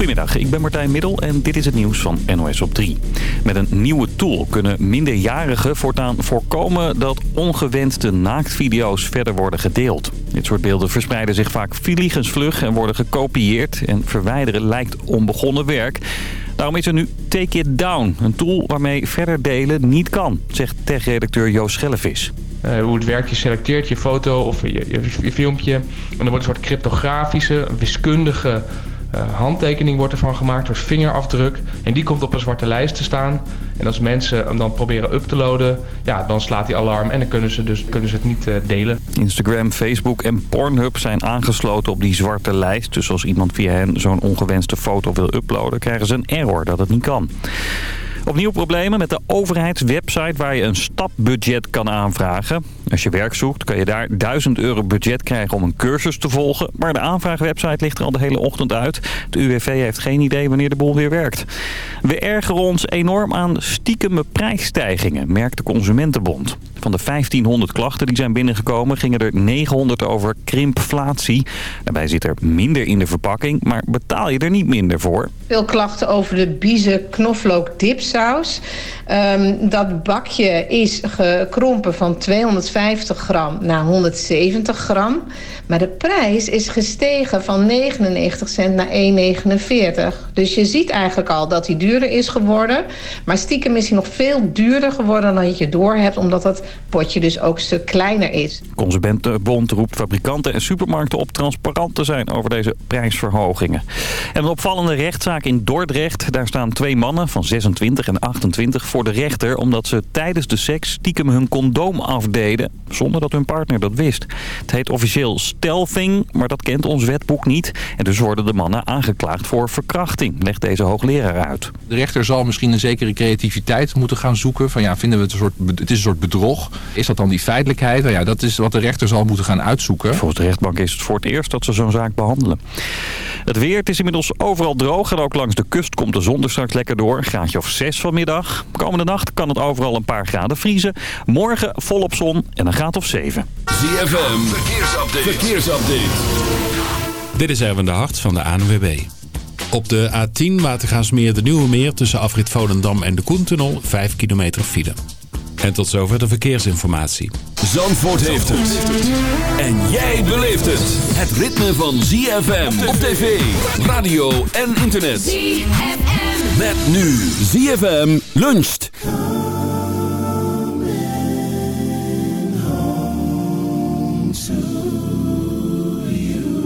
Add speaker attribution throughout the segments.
Speaker 1: Goedemiddag, ik ben Martijn Middel en dit is het nieuws van NOS op 3. Met een nieuwe tool kunnen minderjarigen voortaan voorkomen dat ongewenste naaktvideo's verder worden gedeeld. Dit soort beelden verspreiden zich vaak vliegensvlug en worden gekopieerd. En verwijderen lijkt onbegonnen werk. Daarom is er nu Take It Down, een tool waarmee verder delen niet kan, zegt tech-redacteur Joost Schellevis.
Speaker 2: Uh, hoe het werkt, je selecteert je foto of je, je, je filmpje en er wordt een soort cryptografische, wiskundige uh, handtekening wordt ervan gemaakt, door vingerafdruk. En die komt op een zwarte lijst te staan. En als mensen hem dan proberen up te loaden, ja, dan slaat hij alarm en dan kunnen ze, dus, kunnen ze het niet uh, delen.
Speaker 1: Instagram, Facebook en Pornhub zijn aangesloten op die zwarte lijst. Dus als iemand via hen zo'n ongewenste foto wil uploaden, krijgen ze een error dat het niet kan. Opnieuw problemen met de overheidswebsite waar je een stapbudget kan aanvragen. Als je werk zoekt kan je daar 1000 euro budget krijgen om een cursus te volgen. Maar de aanvraagwebsite ligt er al de hele ochtend uit. De UWV heeft geen idee wanneer de boel weer werkt. We ergeren ons enorm aan stiekeme prijsstijgingen, merkt de Consumentenbond. Van de 1500 klachten die zijn binnengekomen gingen er 900 over krimpflatie. Daarbij zit er minder in de verpakking, maar betaal je er niet minder voor.
Speaker 3: Veel klachten over de biezen knoflook dipsaus. Um, dat bakje is gekrompen van 250 gram naar 170 gram. Maar de prijs is gestegen van 99 cent naar 1,49. Dus je ziet eigenlijk al dat hij duurder is geworden. Maar stiekem is hij nog veel duurder geworden dan je door hebt... omdat het potje dus ook een stuk kleiner is.
Speaker 1: Consumentenbond roept fabrikanten en supermarkten op transparant te zijn... over deze prijsverhogingen. En een opvallende rechtszaak in Dordrecht. Daar staan twee mannen van 26 en 28 voor de rechter... omdat ze tijdens de seks stiekem hun condoom afdeden... zonder dat hun partner dat wist. Het heet officieel stelving, maar dat kent ons wetboek niet. En dus worden de mannen aangeklaagd voor verkrachting, legt deze hoogleraar uit.
Speaker 4: De rechter zal misschien een zekere creativiteit moeten gaan zoeken. Van ja, vinden we het een soort, het is een soort bedrog. Is dat dan die feitelijkheid? Nou ja, dat is wat de rechter zal moeten gaan uitzoeken.
Speaker 1: Volgens de rechtbank is het voor het eerst dat ze zo'n zaak behandelen. Het weer, het is inmiddels overal droog en ook langs de kust komt de zon er straks lekker door. Een graadje of 6 vanmiddag. Komende nacht kan het overal een paar graden vriezen. Morgen volop zon en een graad of 7.
Speaker 5: ZFM, verkeersupdate. verkeersupdate.
Speaker 6: Dit is Erwin de Hart van de ANWB. Op de A10 Watergaasmeer de Nieuwe Meer tussen afrit Volendam en de Koentunnel 5 kilometer file. En tot zover de verkeersinformatie.
Speaker 5: Zandvoort heeft het. En jij beleeft het. Het ritme van ZFM op tv, radio en internet. ZFM. Met nu ZFM luncht.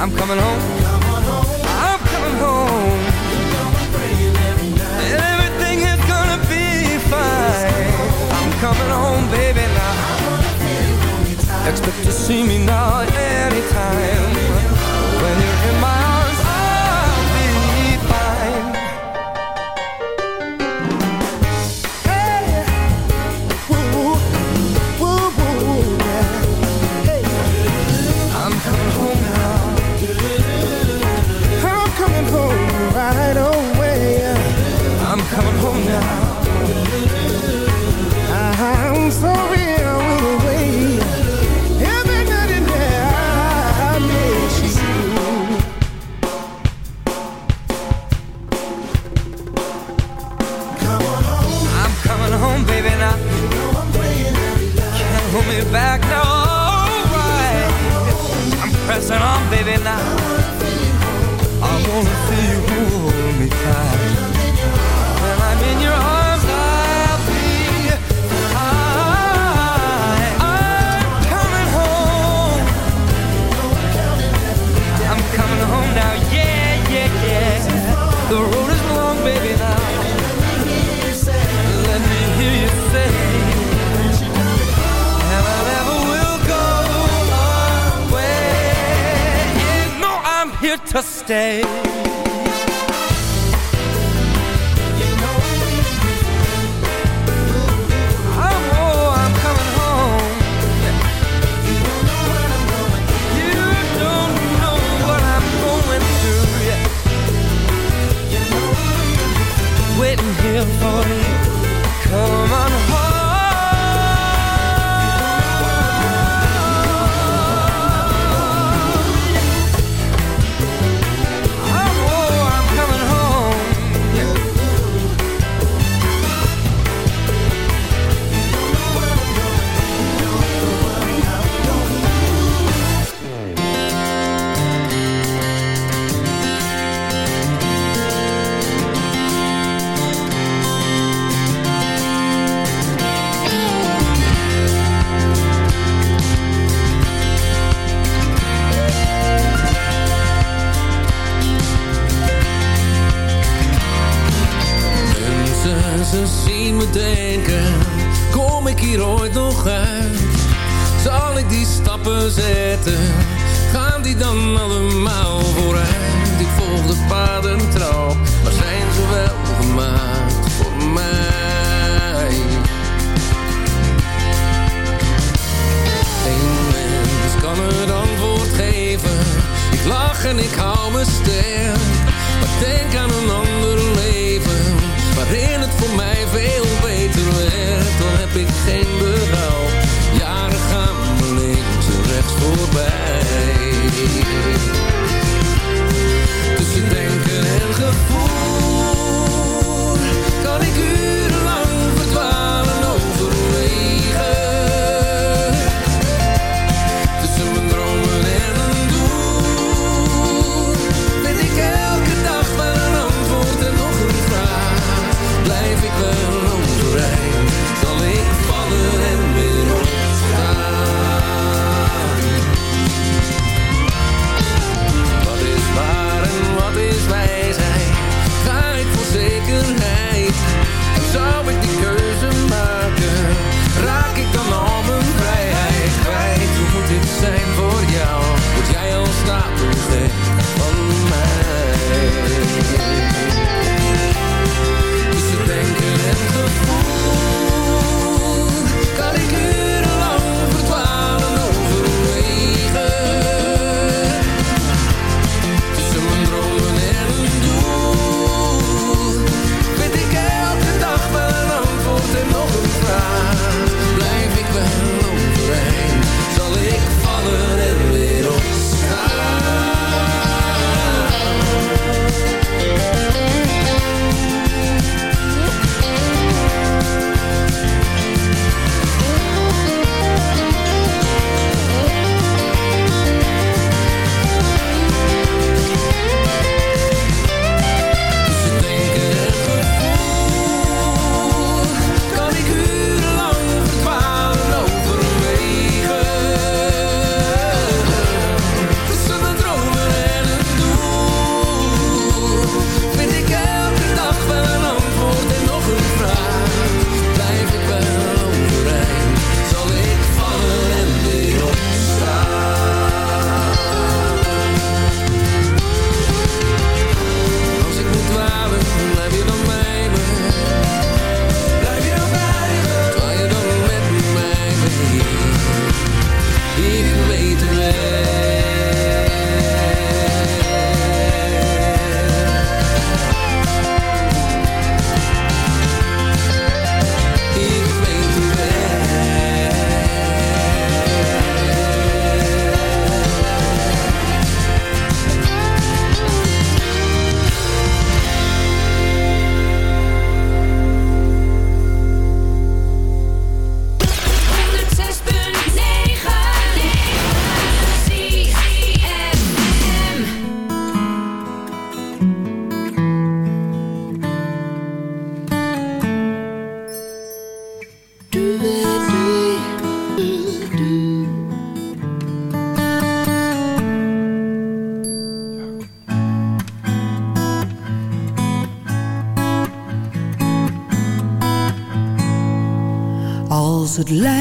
Speaker 7: I'm coming home. I'm coming home. Everything is gonna be fine. I'm coming home, baby, now. Expect to see me now anytime. When you're in my baby, now I
Speaker 8: wanna feel you hold me tight stay.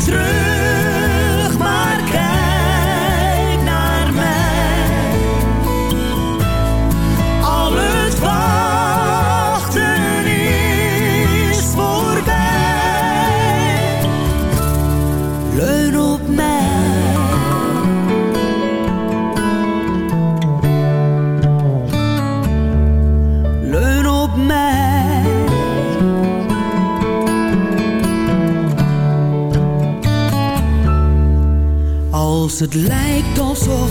Speaker 9: terug. het lijkt alsof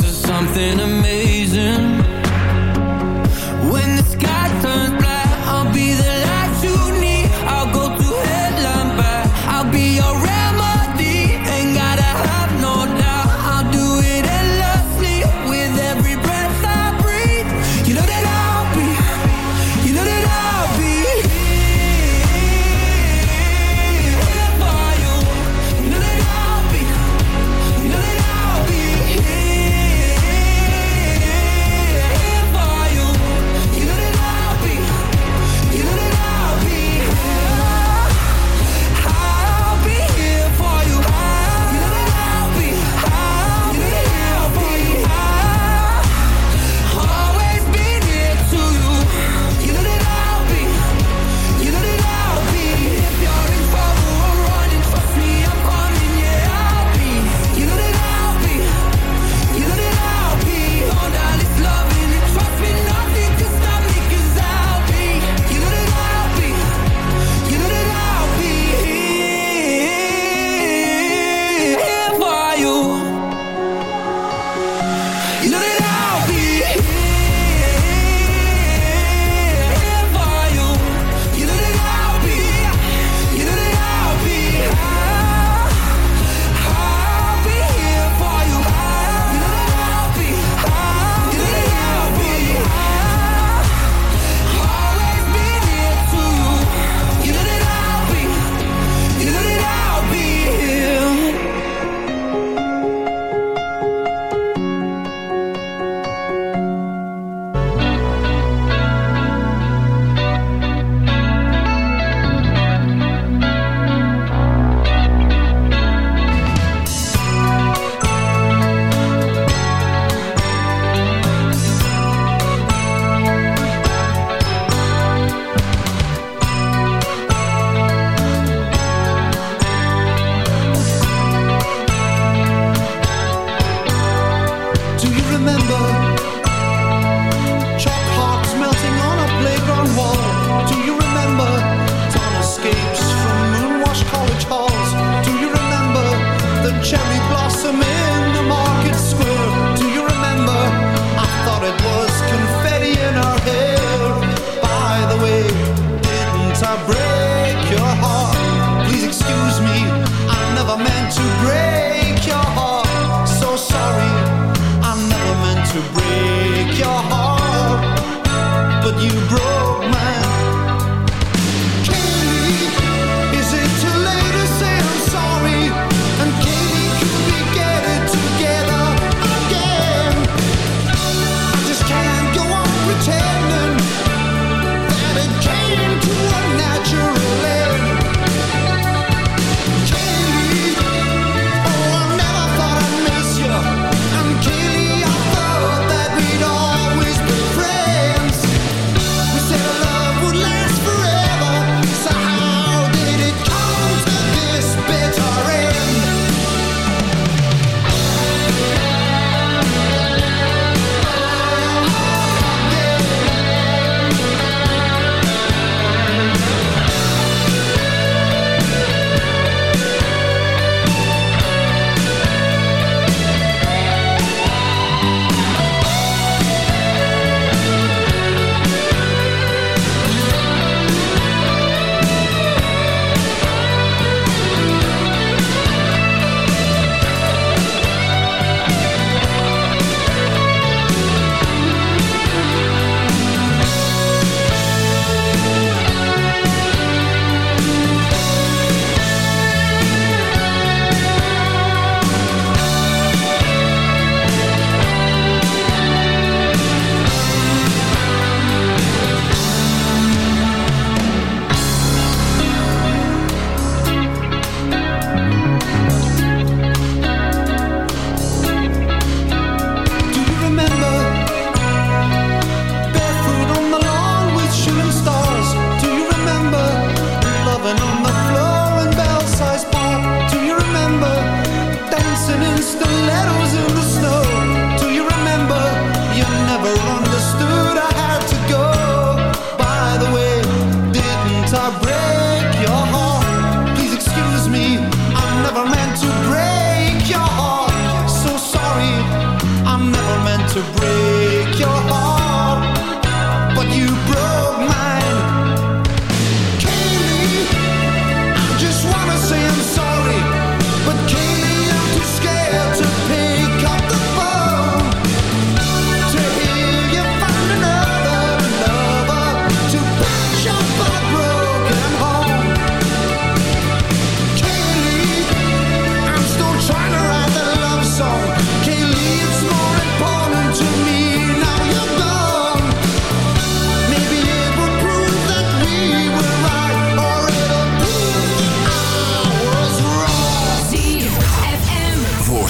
Speaker 8: Into something amazing. When the sky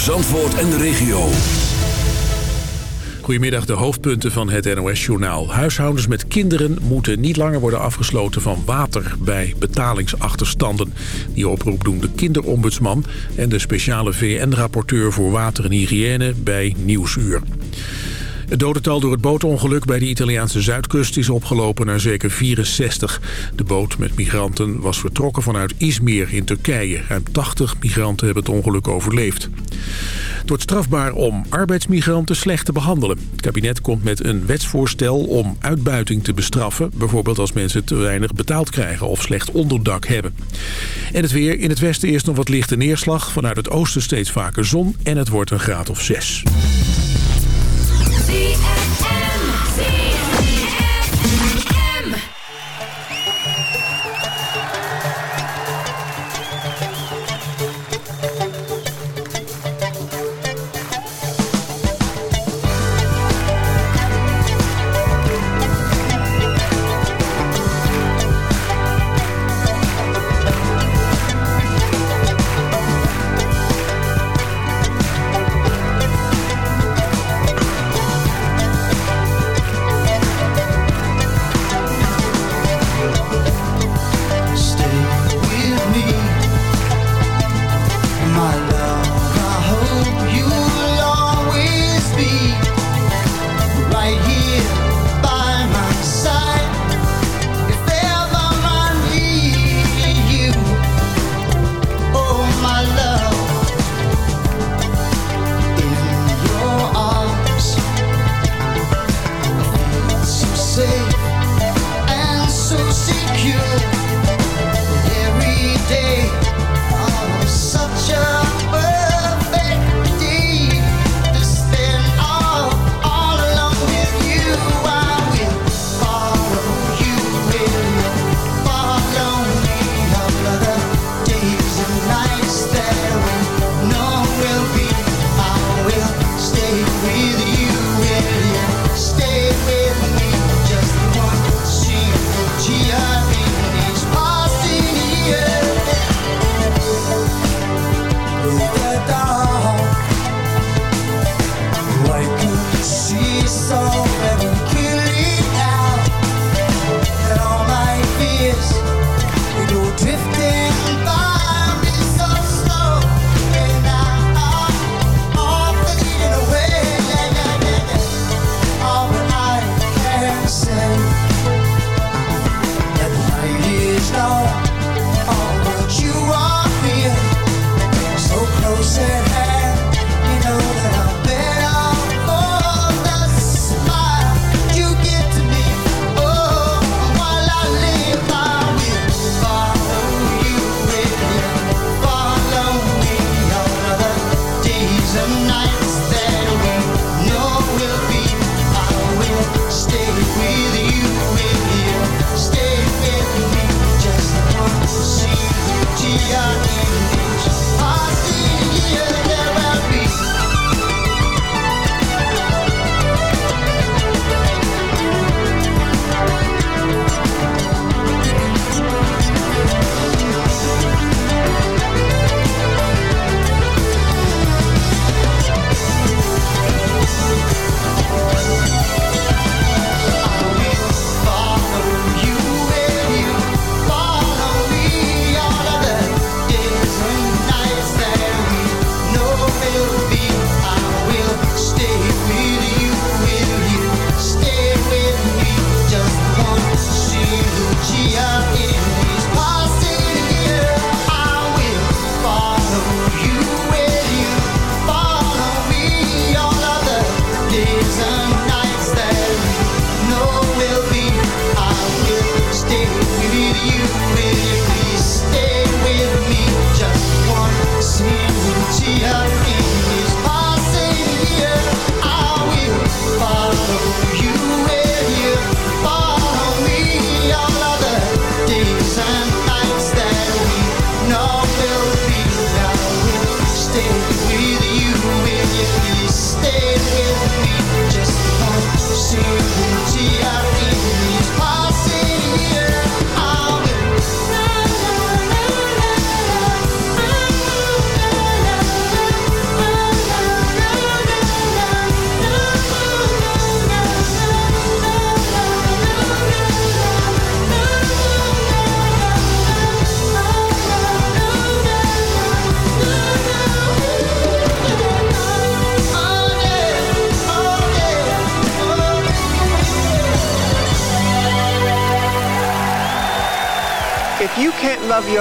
Speaker 5: Zandvoort en de regio.
Speaker 10: Goedemiddag, de hoofdpunten van het NOS-journaal. Huishoudens met kinderen moeten niet langer worden afgesloten van water bij betalingsachterstanden. Die oproep doen de kinderombudsman en de speciale VN-rapporteur voor water en hygiëne bij Nieuwsuur. Het dodental door het bootongeluk bij de Italiaanse zuidkust is opgelopen naar zeker 64. De boot met migranten was vertrokken vanuit Izmir in Turkije. Ruim 80 migranten hebben het ongeluk overleefd. Het wordt strafbaar om arbeidsmigranten slecht te behandelen. Het kabinet komt met een wetsvoorstel om uitbuiting te bestraffen. Bijvoorbeeld als mensen te weinig betaald krijgen of slecht onderdak hebben. En het weer. In het westen eerst nog wat lichte neerslag. Vanuit het oosten steeds vaker zon en het wordt een graad of 6.
Speaker 11: ZFM.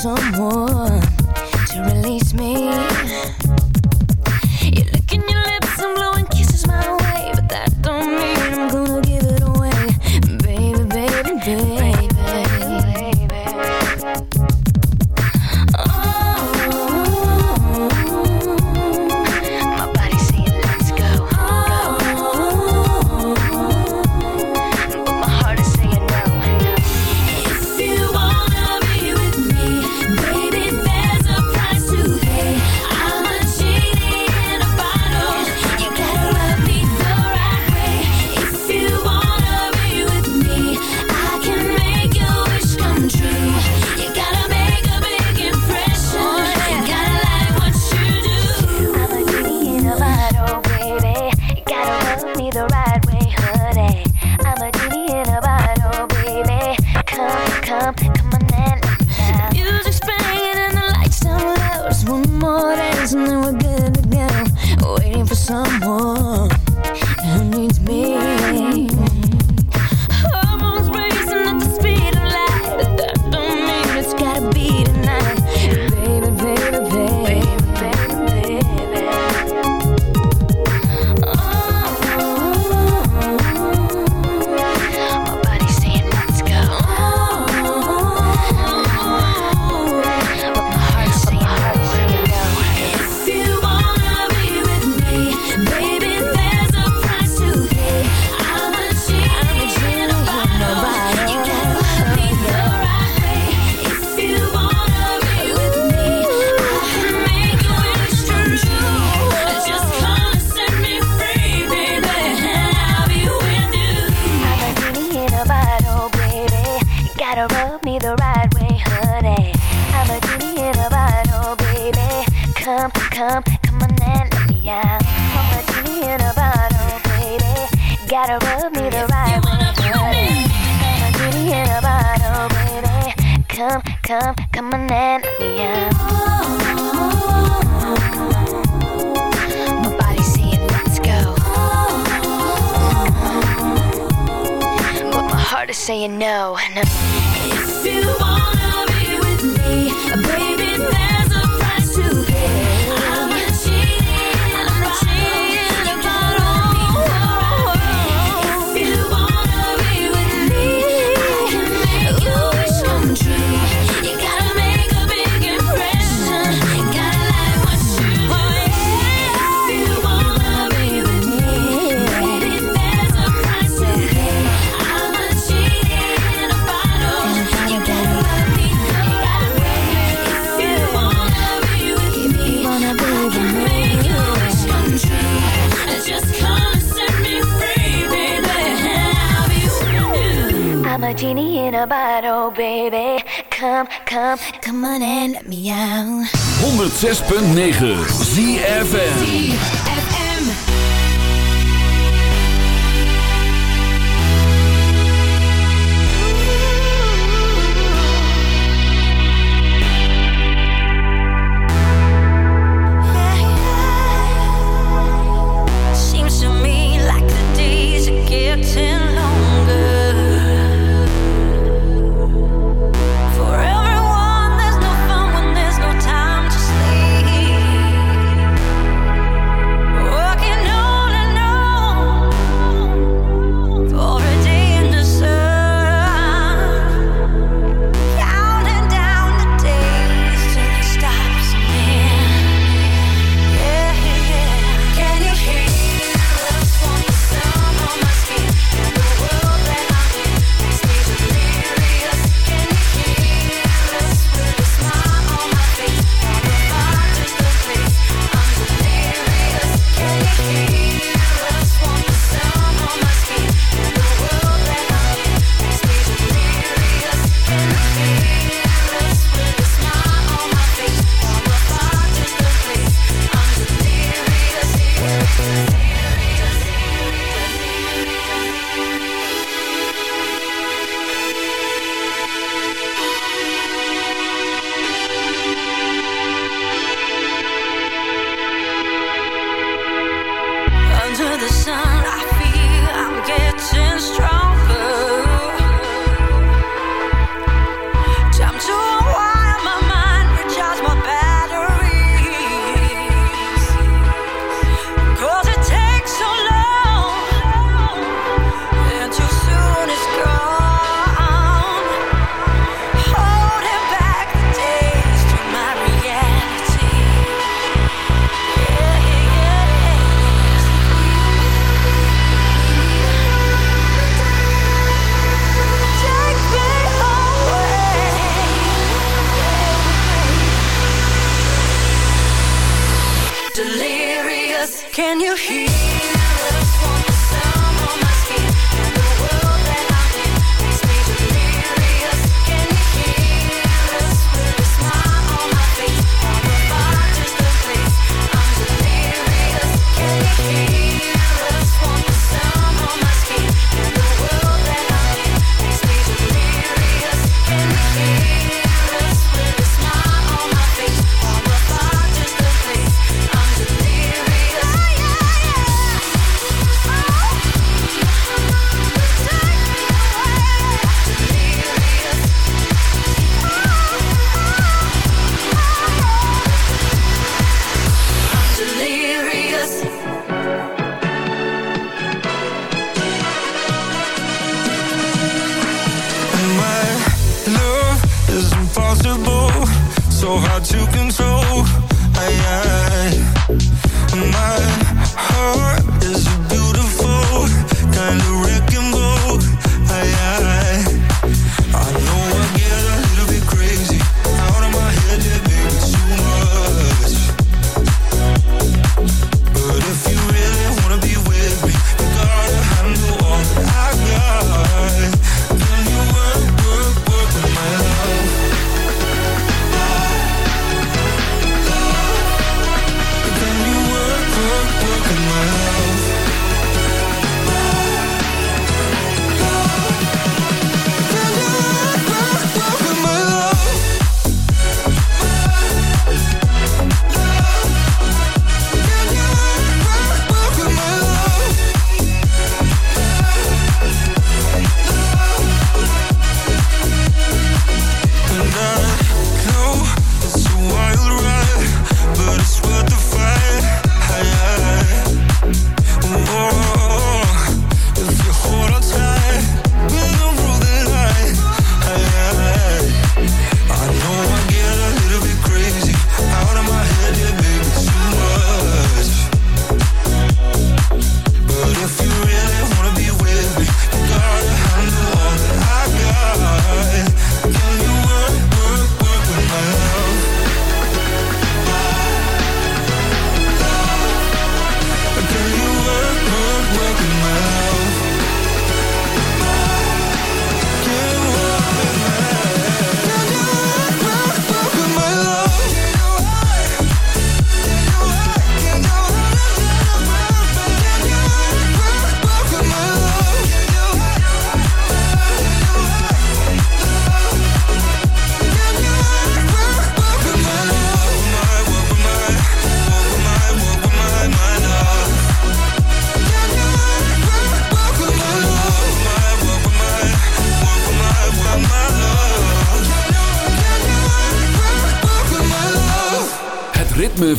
Speaker 12: someone. No, no.
Speaker 5: 106.9 ZFM.
Speaker 12: Can you